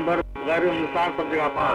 भर गैर हिंदुस्तान सब जगह पास।